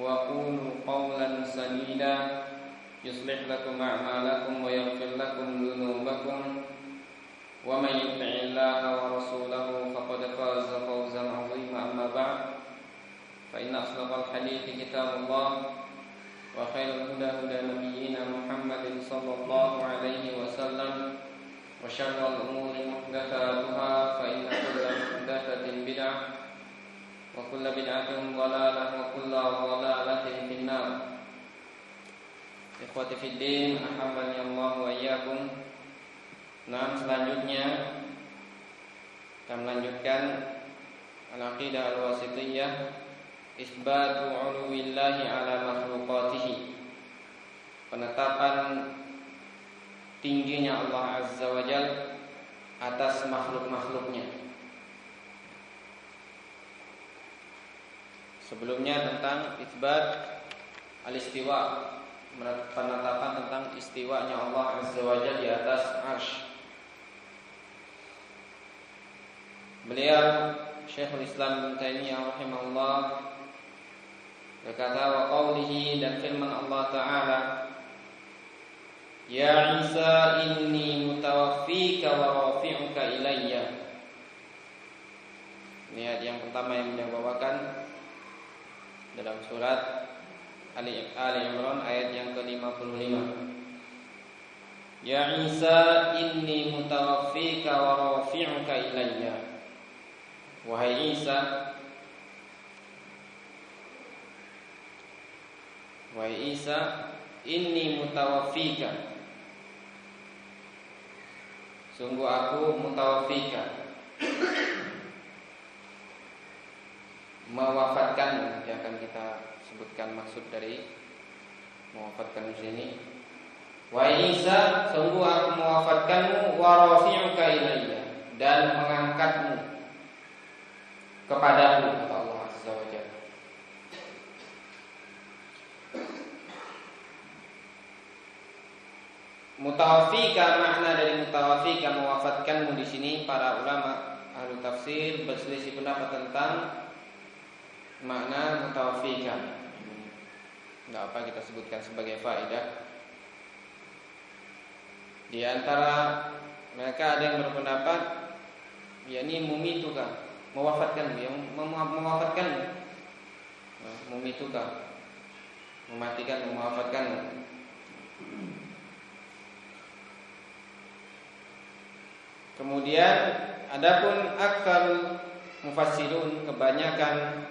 وقولوا قولا سديدا. يصلح لكم أعمالكم ويغفر لكم ذنوبكم. ومن يطع الله ورسوله فقد فاز فوزا عظيما. أما بعد فإن أصدق الحديث كتاب الله وخير الهدى هدى نبينا محمد صلى الله عليه وسلم وشر الأمور محدثاتها فإن كل محدثة بدعة وكل بدعة ضلالة وكل ضلالة في النار Ikhwati fiddin, ahabani Allah wa iyyakum. Nah, selanjutnya kita melanjutkan al-aqidah al-wasithiyah isbatu 'uluwillahi 'ala makhluqatihi. Penetapan tingginya Allah Azza wa Jal atas makhluk-makhluknya. Sebelumnya tentang isbat al-istiwa penetapan tentang istiwanya Allah Azza wa di atas arsy. Beliau Syekhul Islam Ibnu Taimiyah rahimahullah berkata wa qawlihi dan firman Allah taala Ya Isa inni mutawaffika wa rafi'uka ilayya Ini yang pertama yang beliau bawakan dalam surat Ali, Ali Imran ayat yang ke-55. Ya Isa inni mutawaffika wa rafi'uka ilayya. Wahai Isa Wahai Isa inni mutawaffika Sungguh aku mutawaffika mewafatkan nanti akan kita sebutkan maksud dari mewafatkan di sini. Wa Isa, sungguh aku mewafatkanmu wa rafi'uka ilayya dan mengangkatmu kepadaku kata Allah Azza wa Jalla. Mutawafika makna dari mutawafika mewafatkanmu di sini para ulama ahli tafsir berselisih pendapat tentang makna mutawafika. Enggak apa kita sebutkan sebagai faedah. Di antara mereka ada yang berpendapat yakni mumituka, mewafatkan yang mewafatkan mumituka mematikan mewafatkan Kemudian adapun akal mufassirun kebanyakan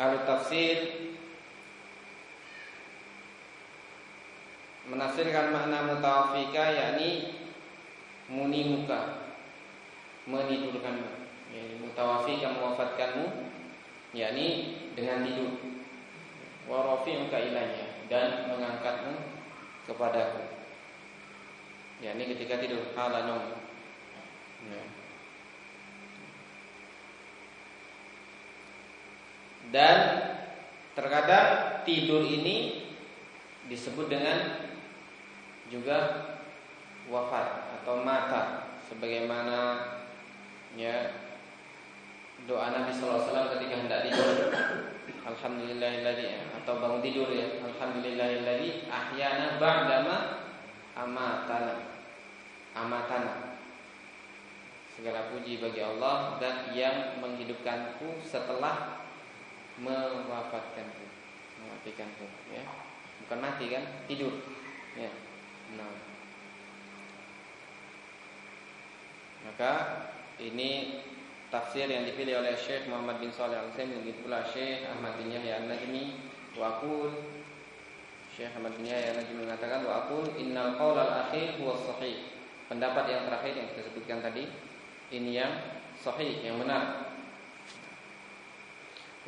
ahli tafsir menafsirkan makna mutawafika yakni munimuka menidurkanmu. Yakni mutawafika mewafatkanmu yakni dengan tidur. Wa rafi'uka ilayya dan mengangkatmu kepadaku. Yakni ketika tidur hala nom ya. Dan terkadang tidur ini disebut dengan juga wafat atau mata. Sebagaimana ya doa Nabi sallallahu alaihi wasallam ketika hendak tidur. Alhamdulillahilladzi atau bangun tidur ya. Alhamdulillahilladzi ahyana ba'dama amatana. Amatana. Segala puji bagi Allah dan yang menghidupkanku setelah mewafatkanku mematikanku ya. Bukan mati kan tidur ya. Nah. Maka ini tafsir yang dipilih oleh Syekh Muhammad bin Shalih Al Utsaimin begitu pula Syekh Ahmad bin Yahya An-Najmi wa aqul. Syekh Ahmad bin Yahya An-Najmi mengatakan wa aqul innal qaul al-akhir huwa sahih pendapat yang terakhir yang kita sebutkan tadi ini yang sahih yang benar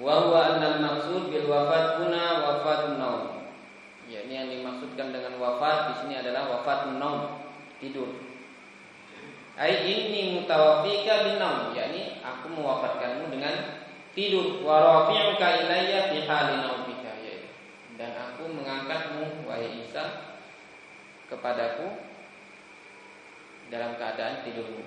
wa huwa anna al-maqsud bil wafat huna wafatun naum. Ya ini yang dimaksudkan dengan wafat di sini adalah wafatun naum tidur. Ai inni mutawaffika bin naum yakni aku mewafatkanmu dengan tidur. Wa rafi'uka ilayya fi hali naumika dan aku mengangkatmu wahai Isa kepadaku dalam keadaan tidurmu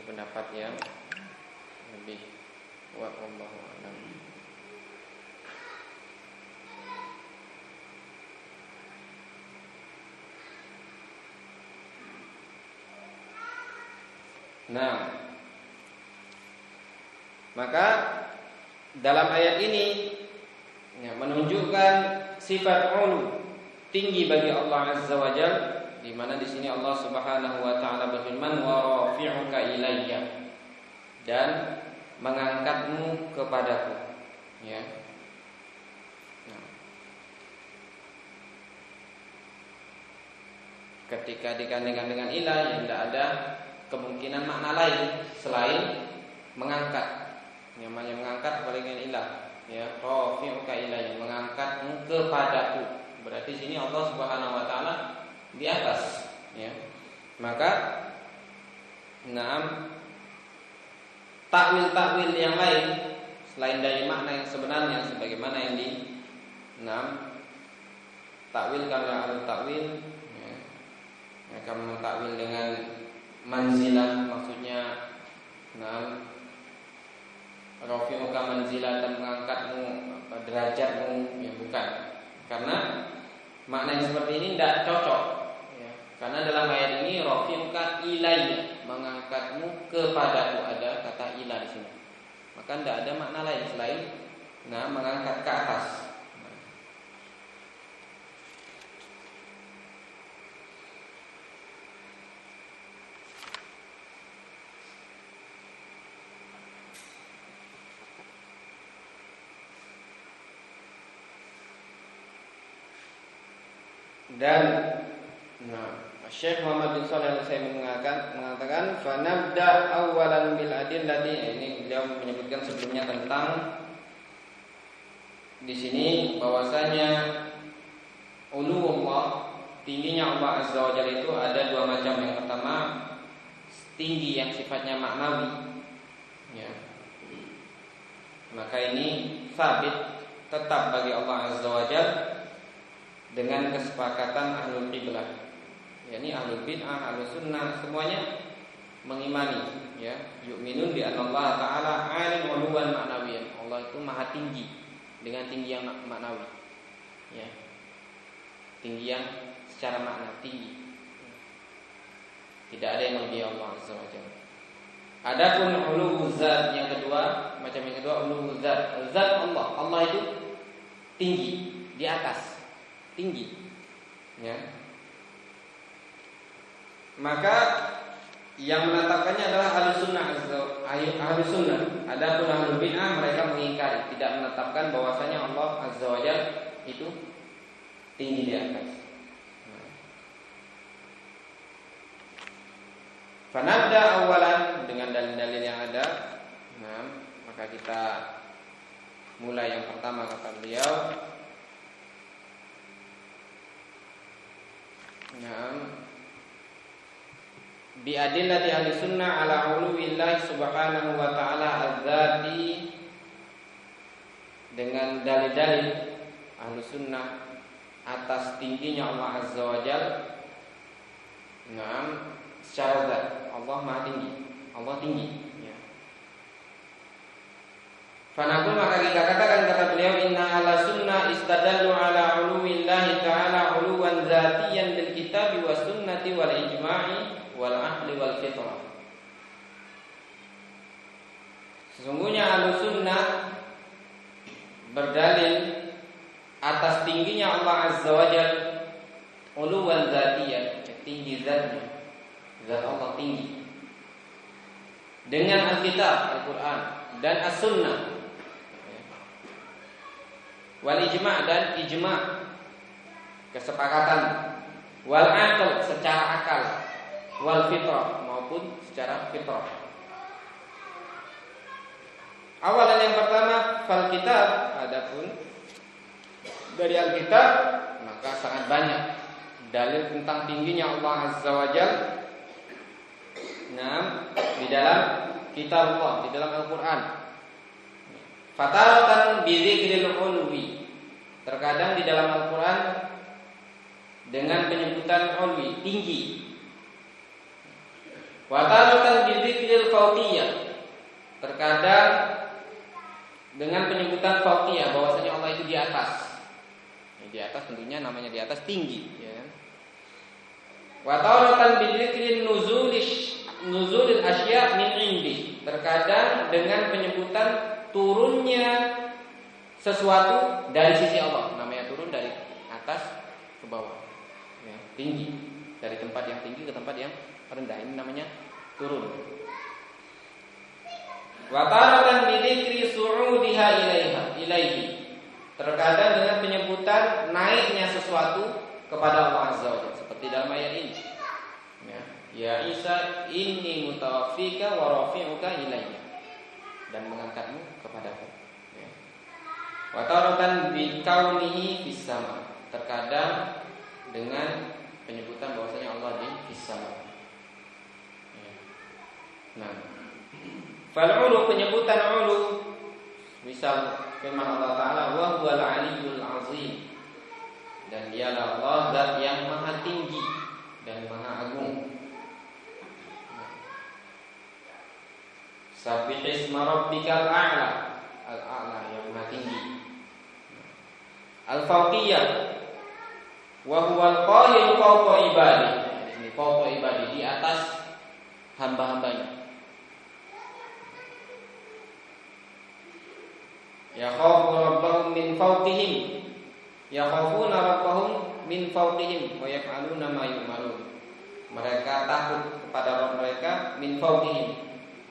pendapat yang lebih kuat Allah alam. Nah, maka dalam ayat ini ya, menunjukkan sifat ulu tinggi bagi Allah Azza wa Jalla di mana di sini Allah Subhanahu wa taala berfirman wa rafi'uka ilayya. Dan mengangkatmu kepadaku. Ya. Nah. ketika digandengkan dengan ilah yang tidak ada kemungkinan makna lain selain mengangkat. Namanya mengangkat paling dengan ilah. Ya rafi'uka ilayya mengangkatmu kepadaku. Berarti sini Allah Subhanahu wa taala di atas ya. Maka enam takwil-takwil yang lain selain dari makna yang sebenarnya sebagaimana yang di enam takwil karena ada takwil ya, mereka mentakwil dengan manzilah maksudnya enam Rafi'uka manzilah dan mengangkatmu derajatmu ya bukan. Karena makna yang seperti ini tidak cocok karena dalam ayat ini rafi'uka ilayya, mengangkatmu kepadaku ada kata ilah di sini. Maka tidak ada makna lain selain nah mengangkat ke atas. dan nah Syekh Muhammad bin Shalih Al Utsaimin mengatakan mengatakan fanabda awalan bil adillati ini beliau menyebutkan sebelumnya tentang di sini bahwasanya Allah tingginya Allah Azza wa Jalla itu ada dua macam. Yang pertama tinggi yang sifatnya maknawi. Ya. Maka ini sabit tetap bagi Allah Azza wa Jalla dengan kesepakatan ahlul qiblah yakni ahlul bid'ah, ahlul sunnah semuanya mengimani ya yu'minun bi Allah taala alim uluwan ma'nawiyan. Allah itu maha tinggi dengan tinggi yang maknawi. Ya. Tinggi yang secara makna tinggi. Tidak ada yang lebih Allah wa Jalla. Adapun ulu zat yang kedua, macam yang kedua ulu zat. Zat Allah, Allah itu tinggi, di atas, tinggi. Ya, maka yang menetapkannya adalah ahli sunnah ahli sunnah. Adapun ahli bid'ah mereka mengingkari tidak menetapkan bahwasanya Allah azza wajalla itu tinggi di atas. Fanabda awalan dengan dalil-dalil yang ada. Nah, maka kita mulai yang pertama kata beliau. Nah, bi adillati ahli sunnah ala uluwillah subhanahu wa ta'ala al-dhati dengan dalil-dalil ahli sunnah atas tingginya Allah azza wa jal. Naam secara zat. Allah maha tinggi. Allah tinggi ya. Fanaqul maka kita katakan kata beliau inna ala sunnah istadallu ala uluwillahi ta'ala uluwan zatiyan bil kitabi wa sunnati wal ijma'i wal ahli wal fitrah. Sesungguhnya ahlu sunnah berdalil atas tingginya Allah Azza wa Jalla uluwan zatiyah, tinggi zatnya. Zat Allah tinggi. Dengan Alkitab, Al-Qur'an dan As-Sunnah. Wal ijma' dan ijma' kesepakatan wal akal secara akal wal fitrah maupun secara fitrah. Awalan yang pertama fal kitab adapun dari Alkitab maka sangat banyak dalil tentang tingginya Allah Azza wa Jal Nah, di dalam kitab Allah, di dalam Al-Qur'an. Fataratan bidzikril ulwi. Terkadang di dalam Al-Qur'an dengan penyebutan ulwi, tinggi. Wataratan bidzikril fawqiyah. Terkadang dengan penyebutan fawqiyah bahwasanya Allah itu di atas. Di atas tentunya namanya di atas tinggi, ya. Kan? Wataratan bidzikril nuzulish nuzulil asya min indi. Terkadang dengan penyebutan turunnya sesuatu dari sisi Allah. Namanya turun dari atas ke bawah. Ya, tinggi. Dari tempat yang tinggi ke tempat yang rendah. Ini namanya turun. Wa taratan bidzikri su'udiha ilaiha ilaihi. Terkadang dengan penyebutan naiknya sesuatu kepada Allah Azza seperti dalam ayat ini. Ya Isa inni mutawaffika wa rafi'uka dan mengangkatmu kepadaku. Ya. Wa taratan bi. Terkadang dengan penyebutan bahwasanya Allah di fis sama. Ya. Nah, fal'ulu penyebutan ulu misal firman Allah taala wa huwal aliyyul azim dan dialah Allah zat yang maha tinggi dan maha agung. Sabih isma rabbikal a'la Al-a'la yang maha tinggi Al-fawqiyah Wa huwa al-qahir fawqa ibadi. Ini fawqa ibadi Di atas hamba-hambanya. Ya khawfu rabbahum min fawqihim. Ya khawfuna rabbahum min fawqihim Wa yaf'aluna ma yu'malun. Mereka takut kepada Rabb mereka Min fawqihim.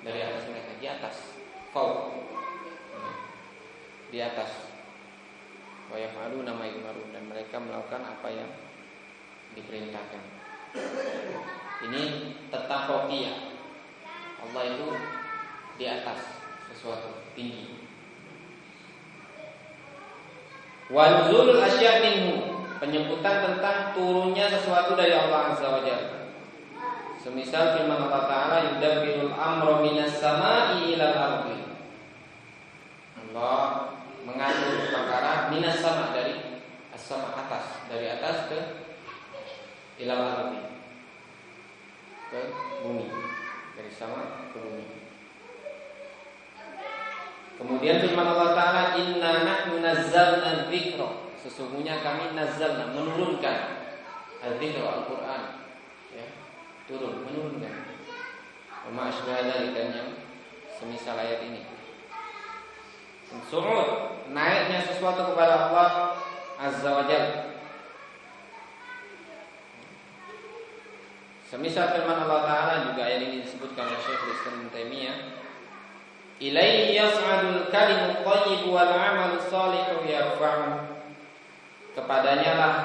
Dari atas mereka di atas. Kau di atas wa nama yumaru dan mereka melakukan apa yang diperintahkan. Ini tentang fauqiyah Allah itu di atas sesuatu tinggi. Wanzul minhu. Penyebutan tentang turunnya sesuatu dari Allah Azza wa Jalla. Semisal firman Allah Ta'ala Yudabbirul amro minas sama'i ilal Allah mengatur minas sama dari as-sama atas Dari atas ke ilal ardi Ke bumi. Dari sama ke bumi. Kemudian firman Allah Ta'ala Inna nahnu nazzalna dzikra Sesungguhnya kami nazzalna Menurunkan Al-Dhikra Al-Quran. Turun menurunkan. Wa asbah dan yang semisal ayat ini Su'ud Naiknya sesuatu kepada Allah Azza wa Jal. Semisal firman Allah Ta'ala juga ayat ini disebutkan oleh Syekh Islam Taimiyah Ilaihi yas'adul kalimut thayyib wal 'amal salihu yarfa'u. Kepadanya lah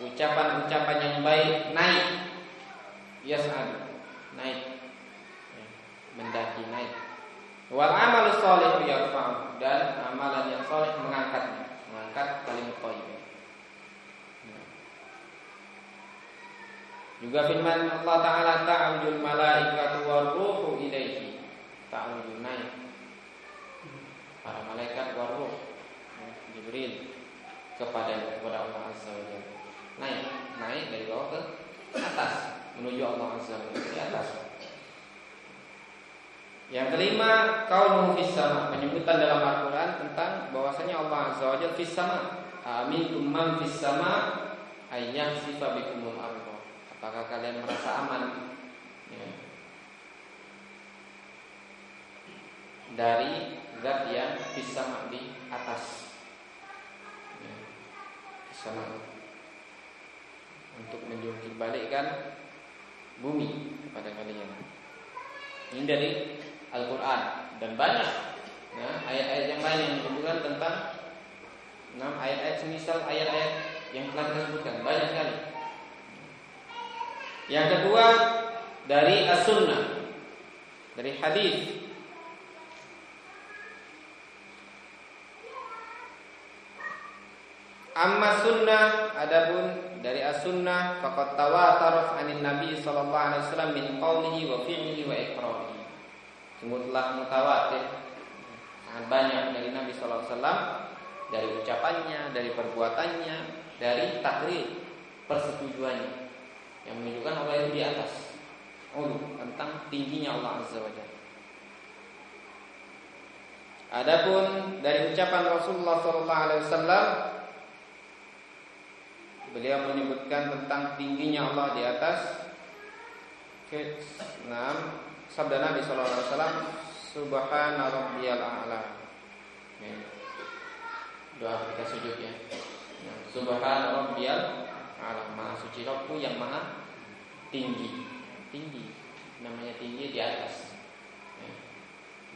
ucapan-ucapan yang baik naik. Yas'ad naik. Mendaki naik wal amal salih yarfa'u dan amalan yang saleh mengangkatnya. Mengangkat kalimat thayyibah ya. juga firman Allah taala ta'udul malaikatu waruhu ilaihi. Ta'udul naik. Para malaikat waruh ya, Jibril. Kepada kepada Allah azza wa naik. Naik dari bawah ke atas. Menuju Allah Azza wa di atas. Yang kelima, kaum fis penyebutan dalam Al-Qur'an tentang bahwasanya Allah Azza wa Jalla fis sama. Amin man fis sama sifa bikumul. Apakah kalian merasa aman ya. dari zat yang fis sama di atas ya, sama untuk menjungkir balikkan bumi kepada kalian. Ini dari Al-Quran dan banyak ya, ayat-ayat yang lain yang menunjukkan tentang enam ayat-ayat semisal ayat-ayat yang telah kita sebutkan banyak sekali. Yang kedua dari as-sunnah dari hadis Amma sunnah adapun dari as-sunnah faqad tawataraf anin nabi sallallahu alaihi wasallam min qawlihi wa fi'lihi wa iqrarihi. Telah mutawatir sangat banyak dari Nabi sallallahu alaihi wasallam dari ucapannya, dari perbuatannya, dari takrir persetujuannya yang menunjukkan Allah itu di atas. Ulu tentang tingginya Allah Azza wa Jalla. Adapun dari ucapan Rasulullah sallallahu alaihi wasallam Beliau menyebutkan tentang tingginya Allah di atas ke-6 sabda Nabi sallallahu alaihi wasallam subhana rabbiyal a'la. Ya. Doa kita sujud ya. ya. Subhana rabbiyal a'la. Maha suci Rabbku yang maha tinggi. Tinggi. Namanya tinggi di atas. Ya.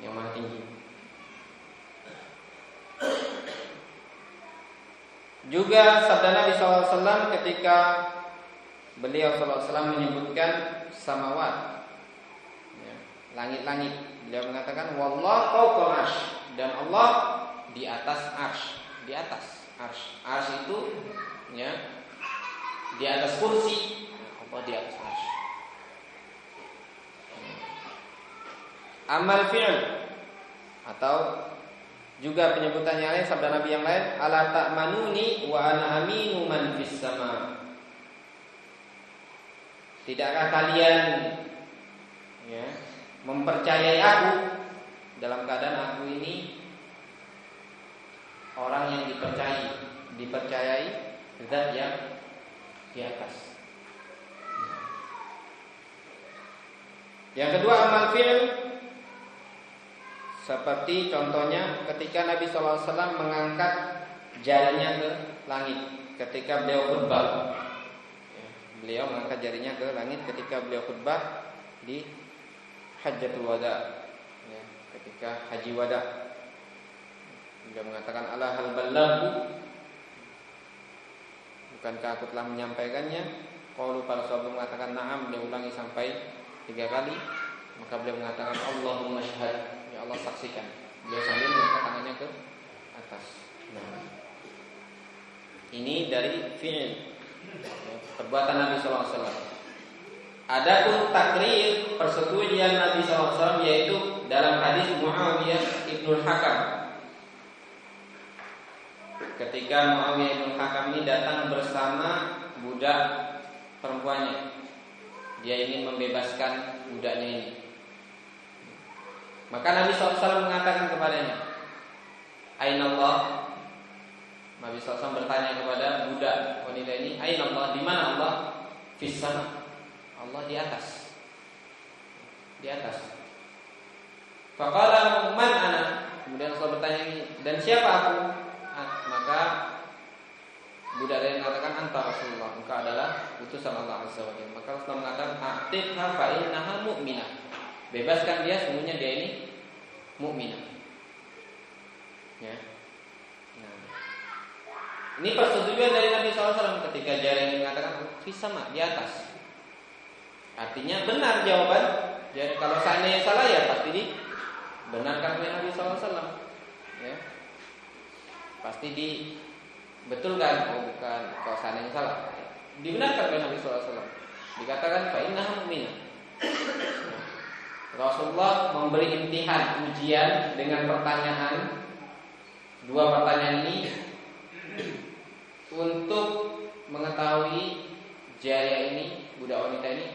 Yang maha tinggi. Juga sabda Nabi SAW ketika beliau SAW menyebutkan samawat, langit-langit. Beliau mengatakan Wallah fawqa dan Allah di atas arsh, di atas arsh. Arsh itu ya di atas kursi, Allah di atas arsh. Amal fi'l atau juga penyebutannya lain sabda Nabi yang lain, "Ala ta'manuni wa ana aminu man fis sama." Tidakkah kalian ya, mempercayai aku dalam keadaan aku ini orang yang dipercayai, dipercayai zat yang di atas. Yang kedua amal fi'l seperti contohnya ketika Nabi SAW mengangkat jarinya ke langit ketika beliau khutbah. Ya, beliau mengangkat jarinya ke langit ketika beliau khutbah di Hajjatul Wada. Ya, ketika haji wada. Beliau mengatakan Allah hal balaghu Bukankah aku telah menyampaikannya? Kalau para sahabat mengatakan na'am, dia ulangi sampai tiga kali. Maka beliau mengatakan Allahumma syahad Allah saksikan. Beliau sambil mengangkat tangannya ke atas. Nah. Ini dari fi'il perbuatan Nabi SAW. Adapun takrir persetujuan Nabi SAW yaitu dalam hadis Muawiyah ibnul Hakam. Ketika Muawiyah ibnul Hakam ini datang bersama budak perempuannya, dia ingin membebaskan budaknya ini. Maka Nabi SAW mengatakan kepadanya, Aina Allah? Nabi SAW bertanya kepada budak wanita ini, Aina Allah? Di mana Allah? Fisana. Allah di atas. Di atas. Fakala man ana? Kemudian Allah bertanya ini, dan siapa aku? Ah, maka budak lain mengatakan anta Rasulullah, engkau adalah utusan Allah Azza wa Maka Rasulullah mengatakan, "Atiqha fa innaha mu'minah." Bebaskan dia, semuanya dia ini mukminah. Ya. Nah. Ini persetujuan dari Nabi SAW ketika jari mengatakan sama di atas. Artinya benar jawaban. Jadi kalau seandainya salah ya pasti dibenarkan oleh Nabi SAW. Ya. Pasti di betul kan? Oh bukan. Kalau seandainya salah dibenarkan oleh Nabi SAW. Dikatakan fa innaha mu'minah. Rasulullah memberi imtihan ujian dengan pertanyaan dua pertanyaan ini untuk mengetahui jaya ini budak wanita ini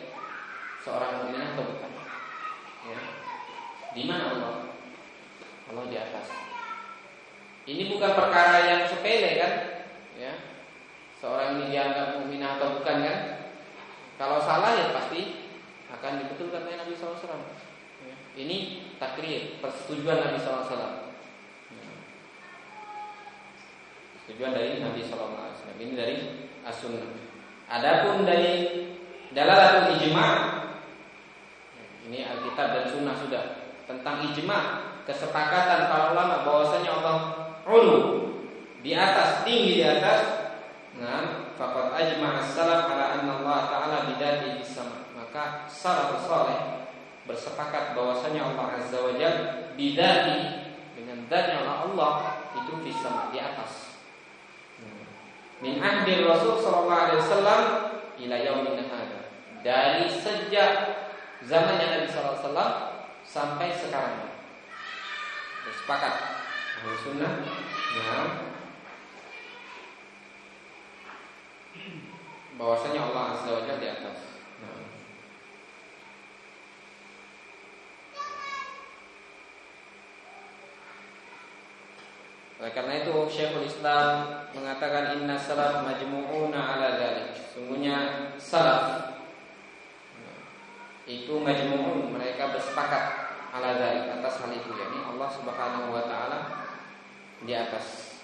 seorang mukminah atau bukan. Ya. Di mana Allah? Allah di atas. Ini bukan perkara yang sepele kan? Ya. Seorang ini dianggap mukminah atau bukan kan? Kalau salah ya pasti akan dibetulkan oleh Nabi SAW. Ini takrir, persetujuan Nabi SAW. Tujuan dari Nabi Wasallam ini dari as-sunnah. Adapun dari dalalatul ijma ini Alkitab dan Sunnah sudah tentang ijma kesepakatan para ulama bahwasanya Allah ulu di atas tinggi di atas. Nah faqad ajma as-salaf ala anna Allah taala bidati sama. Maka salaf saleh bersepakat bahwasanya Allah azza wa jalla bidati dengan zatnya Allah itu di di atas. Min ahdi Rasul sallallahu alaihi wasallam ila yaumin dari sejak zamannya Nabi wasallam sampai sekarang. Bersepakat ahli sunnah. Ya bahwasanya Allah azza wa jalla di atas. Oleh karena itu Syekhul Islam mengatakan inna salaf majmu'una ala dzalik. Sungguhnya salaf itu majmu'un mereka bersepakat ala dzalik atas hal itu yakni Allah Subhanahu wa taala di atas.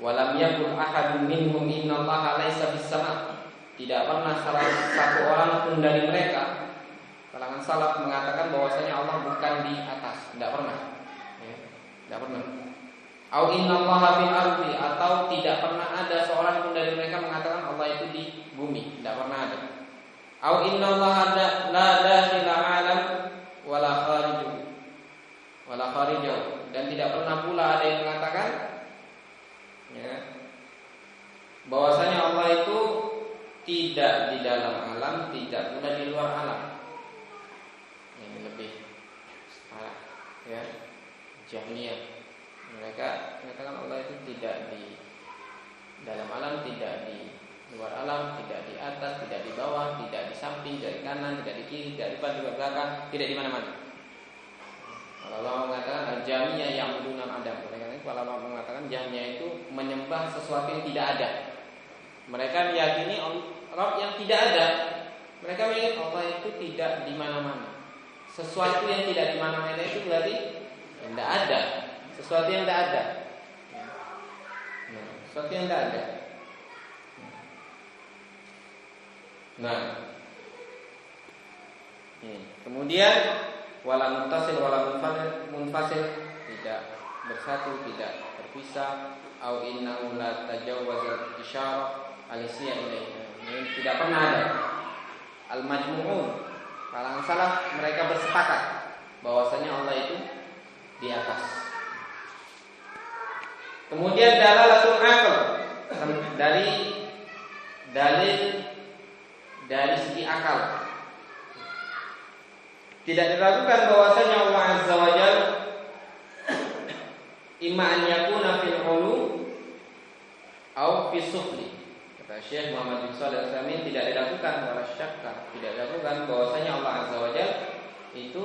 Walam yakul ahadun minhum inna Allah laisa bis sama. Tidak pernah salah satu orang pun dari mereka kalangan salaf mengatakan bahwasanya Allah bukan di atas, tidak pernah. Ya, tidak pernah. Au inna Allah fil ardi atau tidak pernah ada seorang pun dari mereka mengatakan Allah itu di bumi, tidak pernah ada. Au inna Allah la dakhila alam wala khariju wala kharijau dan tidak pernah pula ada yang mengatakan ya bahwasanya Allah itu tidak di dalam alam, tidak pula di luar alam. Ini lebih salah ya. Jahmiyah mereka mengatakan Allah itu tidak di dalam alam, tidak di luar alam, tidak di atas, tidak di bawah, tidak di samping, tidak di kanan, tidak di kiri, tidak di depan, tidak di belakang, tidak di mana-mana. Kalau Allah mengatakan al-jamiyah yang menunam adam. Kalau Allah mengatakan jamiyah itu menyembah sesuatu yang tidak ada. Mereka meyakini Allah yang tidak ada. Mereka meyakini Allah itu tidak di mana-mana. Sesuatu yang tidak di mana-mana itu berarti tidak ada sesuatu yang tidak ada. Nah, sesuatu yang tidak ada. Nah, hmm. kemudian wala muntasil wala munfasil tidak bersatu, tidak terpisah. Au innahu la tajawwaz isyarah alisiyah ilaihi. Ini tidak pernah ada. Al majmu'un kalangan salaf mereka bersepakat bahwasanya Allah itu di atas. Kemudian dalalatul akal dari dalil dari segi akal. Tidak diragukan bahwasanya Allah Azza wa Jalla imma an yakuna fil ulu au fi sufli. Kata Syekh Muhammad bin Shalih al tidak diragukan wala syakka, tidak diragukan bahwasanya Allah Azza wa Jalla itu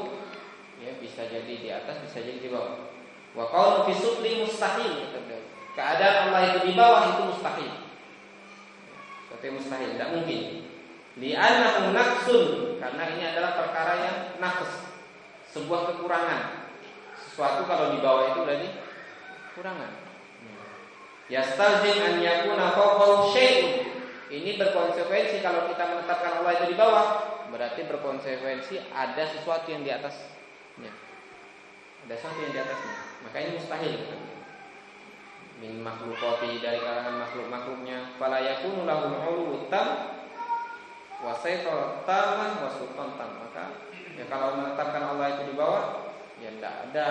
ya bisa jadi di atas, bisa jadi di bawah. Wa qaulu fi sufli mustahil Keadaan Allah itu di bawah itu mustahil. Seperti mustahil, tidak mungkin. Li'annahu naqsun karena ini adalah perkara yang naqs, sebuah kekurangan. Sesuatu kalau di bawah itu berarti kekurangan. Yastalzim an yakuna. Ini berkonsekuensi kalau kita menetapkan Allah itu di bawah, berarti berkonsekuensi ada sesuatu yang di atasnya. Ada sesuatu yang di atasnya. Maka ini mustahil. Min makhlukati dari kalangan makhluk-makhluknya fala yakunu lahum ulu tam wa tamah wa sultan tam. Maka ya kalau menetapkan Allah itu di bawah, ya tidak ada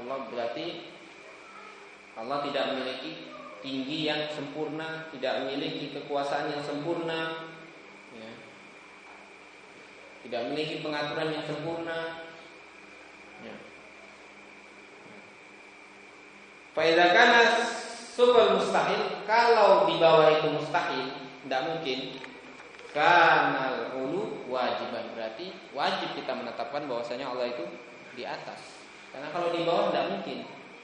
Allah berarti Allah tidak memiliki tinggi yang sempurna, tidak memiliki kekuasaan yang sempurna, ya. tidak memiliki pengaturan yang sempurna. Ya. karena supel mustahil kalau di bawah itu mustahil tidak mungkin karena ulu wajiban. Berarti wajib kita menetapkan bahwasanya Allah itu di atas. Karena kalau di bawah tidak mungkin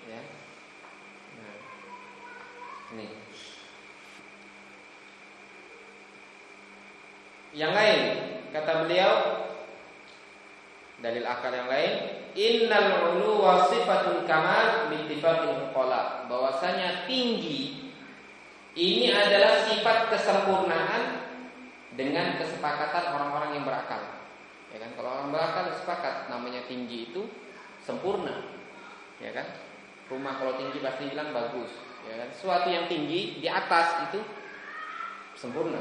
ya. Nah, ini. Yang lain kata beliau dalil akal yang lain innal uluwa sifatun kamal bittifaqil fuqala bahwasanya tinggi ini adalah sifat kesempurnaan dengan kesepakatan orang-orang yang berakal. Ya kan? Kalau orang berakal sepakat namanya tinggi itu sempurna. Ya kan? Rumah kalau tinggi pasti bilang bagus, ya kan? Suatu yang tinggi di atas itu sempurna.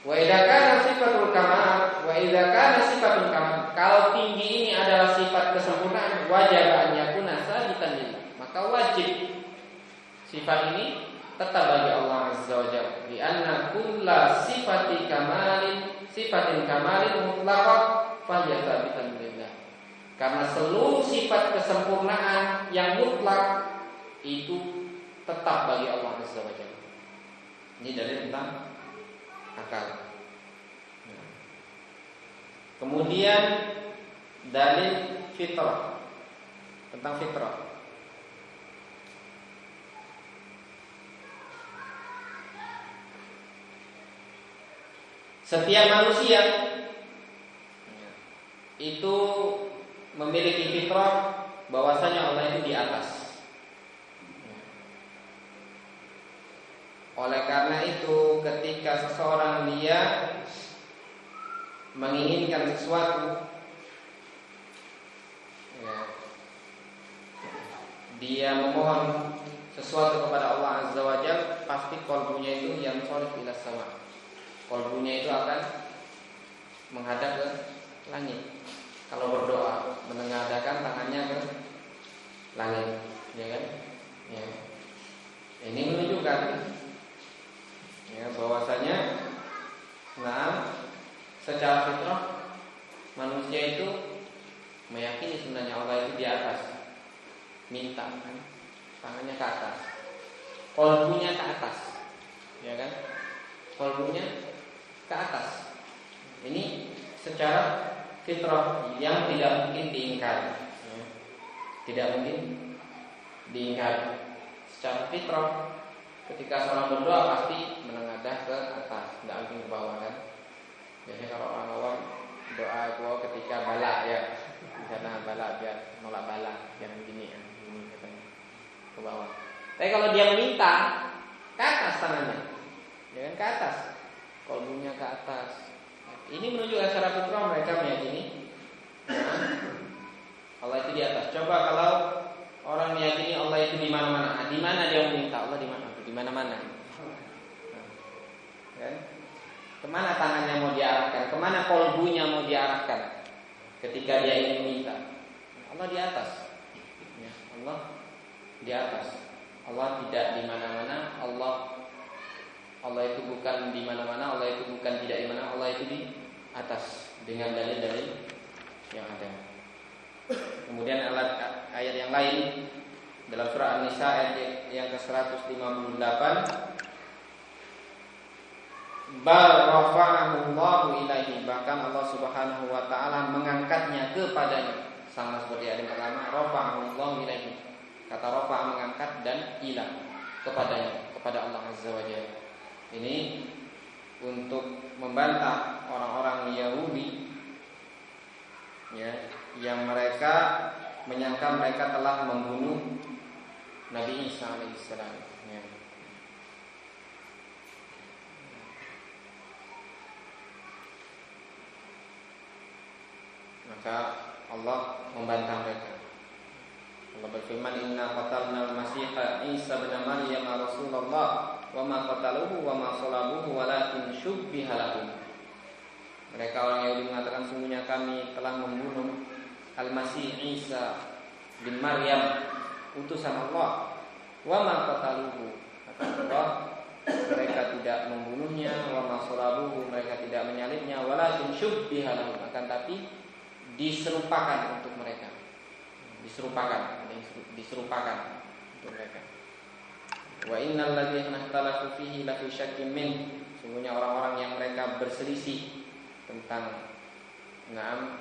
Wa idza sifatul kamal wa idza sifatul kamal kalau tinggi ini adalah sifat kesempurnaan wajib an yakuna sabitan maka wajib sifat ini tetap bagi Allah Azza wa Jalla. Di anna kulla sifati kamalin sifatin kamalin mutlaqah fahiya sabitan lillah karena seluruh sifat kesempurnaan yang mutlak itu tetap bagi Allah Azza wa Jalla. Ini dari tentang akal. Kemudian dalil fitrah. Tentang fitrah. Setiap manusia itu memiliki fitrah bahwasanya Allah itu di atas. Oleh karena itu ketika seseorang dia menginginkan sesuatu ya, dia memohon sesuatu kepada Allah Azza wa Jal pasti kolbunya itu yang solid ila sama kolbunya itu akan menghadap ke langit. Kalau berdoa menengadakan tangannya ke langit ya kan? Ya. ini menunjukkan ya bahwasanya nah secara fitrah manusia itu meyakini sebenarnya Allah itu di atas. Minta kan? Tangannya ke atas. Kolbunya ke atas ya kan? Kolbunya ke atas. Ini secara fitrah yang tidak mungkin diingkari ya. tidak mungkin diingkari secara fitrah ketika seorang berdoa pasti menengadah ke atas, tidak mungkin ke bawah kan. Biasanya kalau orang awam doa itu ketika balak ya, karena balak biar nolak balak, yang begini ya, begini katanya. Ke bawah. Tapi kalau dia meminta ke atas tangannya, ya kan ke atas, kolbunya ke atas. Ini menunjukkan secara fitrah mereka meyakini Allah itu di atas. Coba kalau orang meyakini Allah itu di mana-mana, di mana dia meminta Allah di mana? di mana-mana. Kan? Ke mana tangannya mau diarahkan? Ke mana kolbunya mau diarahkan? Ketika dia ingin meminta, Allah di atas. Ya, Allah di atas. Allah tidak di mana-mana. Allah Allah itu bukan di mana-mana. Allah itu bukan tidak di mana. Allah itu di atas dengan dalil-dalil yang ada. Kemudian alat ayat yang lain dalam surah An-Nisa ayat yang ke-158 Bal ilaihi bahkan Allah Subhanahu wa taala mengangkatnya kepadanya sama seperti yang pertama rafa'ahu ilaihi kata rafa' mengangkat dan ila kepadanya kepada Allah Azza wa Jalla ini untuk membantah orang-orang Yahudi ya yang mereka menyangka mereka telah membunuh Nabi Isa alaihissalam. Ya. Maka Allah membantah mereka. Allah berfirman Inna qatalna al-masih Isa bin Maryam Rasulullah wa ma qataluhu wa ma salabuhu walakin syubbiha lahum. Mereka orang Yahudi mengatakan sungguhnya kami telah membunuh Al-Masih Isa bin Maryam utusan Allah. Wa ma qataluhu. Kata Allah, mereka tidak membunuhnya, wa ma mereka tidak menyalibnya, walakin syubbiha lahum. Akan tapi diserupakan untuk mereka. Diserupakan, diserupakan untuk mereka. Wa innal ladzina ikhtalafu fihi la fi syakkin min. Sungguhnya orang-orang yang mereka berselisih tentang Naam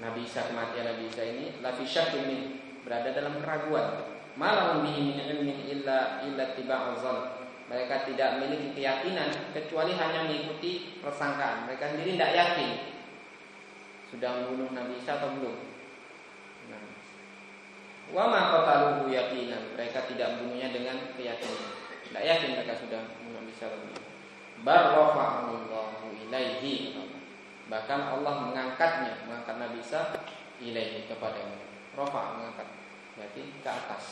Nabi Isa kematian Nabi Isa ini la fi syakkin min berada dalam keraguan. Malam bihi min ilmin illa illa tiba'ul Mereka tidak memiliki keyakinan kecuali hanya mengikuti persangkaan. Mereka sendiri tidak yakin sudah membunuh Nabi Isa atau belum. Nah. Wa ma qataluhu yaqinan. Mereka tidak membunuhnya dengan keyakinan. Tidak yakin mereka sudah bisa lebih. Bar rafa'allahu ilaihi. Bahkan Allah mengangkatnya, mengangkat Nabi Isa ilaihi kepadanya. Rafa mengangkat. Berarti ke atas.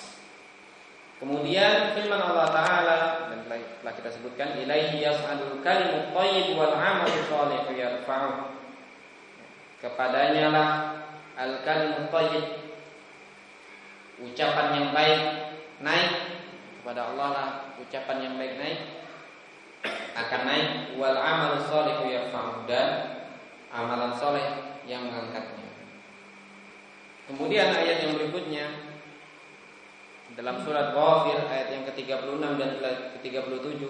Kemudian firman Allah Taala dan telah kita sebutkan ilaihi yas'alul kalimut thayyib wal 'amalu shalih yarfa'u. Kepadanya lah al kalimut thayyib ucapan yang baik naik kepada Allah lah ucapan yang baik naik akan naik. Wal shalih yarfa'u dan amalan soleh yang mengangkatnya. Kemudian ayat yang berikutnya dalam surat Ghafir ayat yang ke-36 dan ke-37.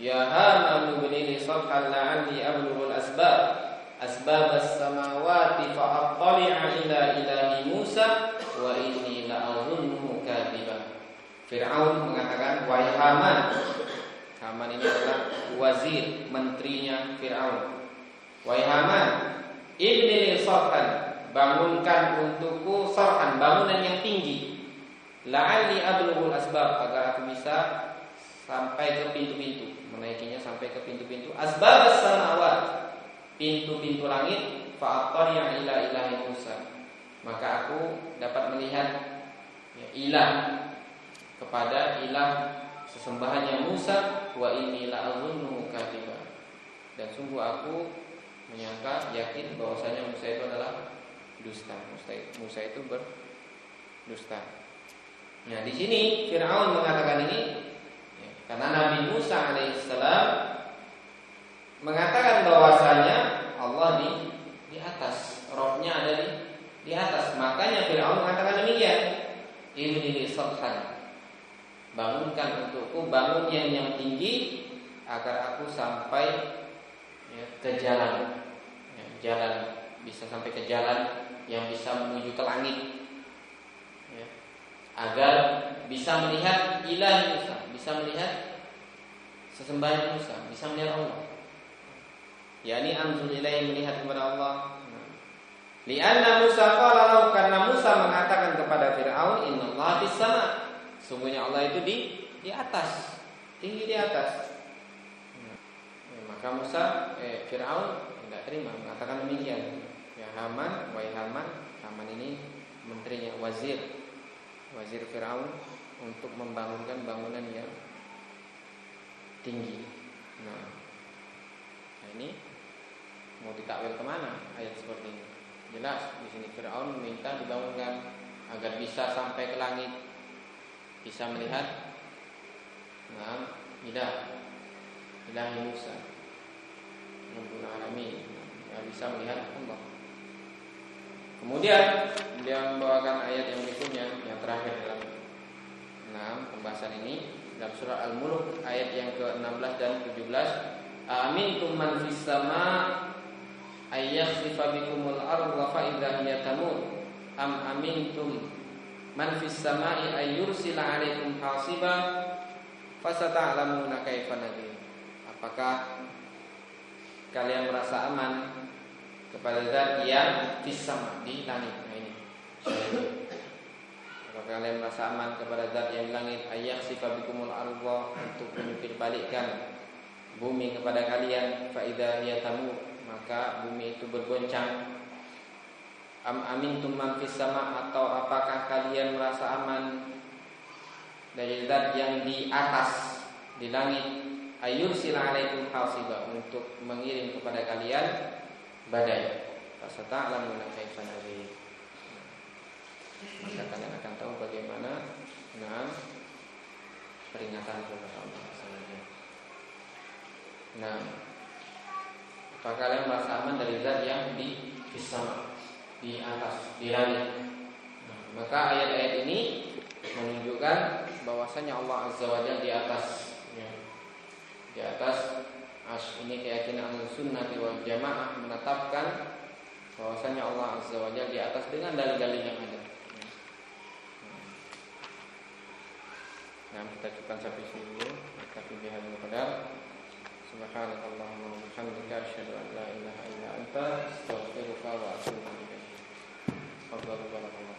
Ya Haman ibnili sarhan la'alli ablughul asbab. Asbab as-samawati fa'attali'a ila ilahi Musa wa inni la'azunnuhu kadhiba Fir'aun mengatakan wahai Haman. Haman ini adalah wazir menterinya Fir'aun. Wahai Haman ibnili sarhan bangunkan untukku sarhan bangunan yang tinggi. La'alli ablughul asbab agar aku bisa sampai ke pintu-pintu, menaikinya sampai ke pintu-pintu. Asbab samawat, pintu-pintu langit. Yang ila ilahi Musa. Maka aku dapat melihat ya, ilah kepada ilah sesembahannya Musa wa inni. Dan sungguh aku menyangka yakin bahwasanya Musa itu adalah dusta. Musa itu berdusta. Nah, di sini Firaun mengatakan ini ya, karena Nabi Musa alaihissalam mengatakan bahwasanya Allah di di atas, rohnya ada di di atas. Makanya Firaun mengatakan demikian. Ini sabhan. Bangunkan untukku bangun yang yang tinggi agar aku sampai ya, ke jalan. Ya, jalan bisa sampai ke jalan yang bisa menuju ke langit agar bisa melihat ilah Musa, bisa melihat sesembahan Musa, bisa melihat Allah. yakni anzul ilahi melihat kepada Allah. Lianna Musa qala lahu karena Musa mengatakan kepada Firaun innallaha fis sama. Sungguhnya Allah itu di di atas, tinggi di atas. Ya, maka Musa eh, Firaun tidak terima mengatakan demikian. Ya Haman, wahai Haman, Haman ini menterinya wazir wazir Firaun untuk membangunkan bangunan yang tinggi. Nah, nah ini mau ditakwil ke mana ayat seperti ini? Jelas di sini Firaun meminta dibangunkan agar bisa sampai ke langit, bisa melihat. Nah, ilah, ilahi Musa, Rabbul Alamin, ya, bisa melihat Allah. Kemudian dia membawakan ayat yang berikutnya yang terakhir dalam enam pembahasan ini. Dalam surah Al-Mulk ayat yang ke-16 dan 17 Amintum man fis sama ayyakhsifa bikumul arda fa idza hiya am amintum man fis sama'i ayyursila 'alaikum hasiba fasata'lamuna kaifa nadir apakah kalian merasa aman kepada zat yang sama di langit. Nah ini. Apakah kalian merasa aman kepada zat yang langit? Ayat sifabikumul arwa untuk menyupir balikkan bumi kepada kalian. Faidah ya tamu maka bumi itu bergoncang. Am amin man fis sama atau apakah kalian merasa aman dari zat yang di atas di langit ayur sila alaikum hasiba untuk mengirim kepada kalian badai. Fasata'lamuna kaifa nadhir. Maka kalian akan tahu bagaimana nah peringatan kepada Allah Nah, apakah kalian merasa aman dari zat yang di sama di atas di langit? Nah, maka ayat-ayat ini menunjukkan bahwasanya Allah Azza wa Jalla di atas ya. di atas As ini keyakinan sunnah wal jamaah menetapkan bahwasanya Allah Azza wa Jalla di atas dengan dalil-dalil yang ada. Nah, kita cukupkan sampai sini dulu. Tapi bihadil qadar. Subhanakallahumma wa bihamdika asyhadu an la ilaha illa anta astaghfiruka wa atubu ilaik. Fadhlu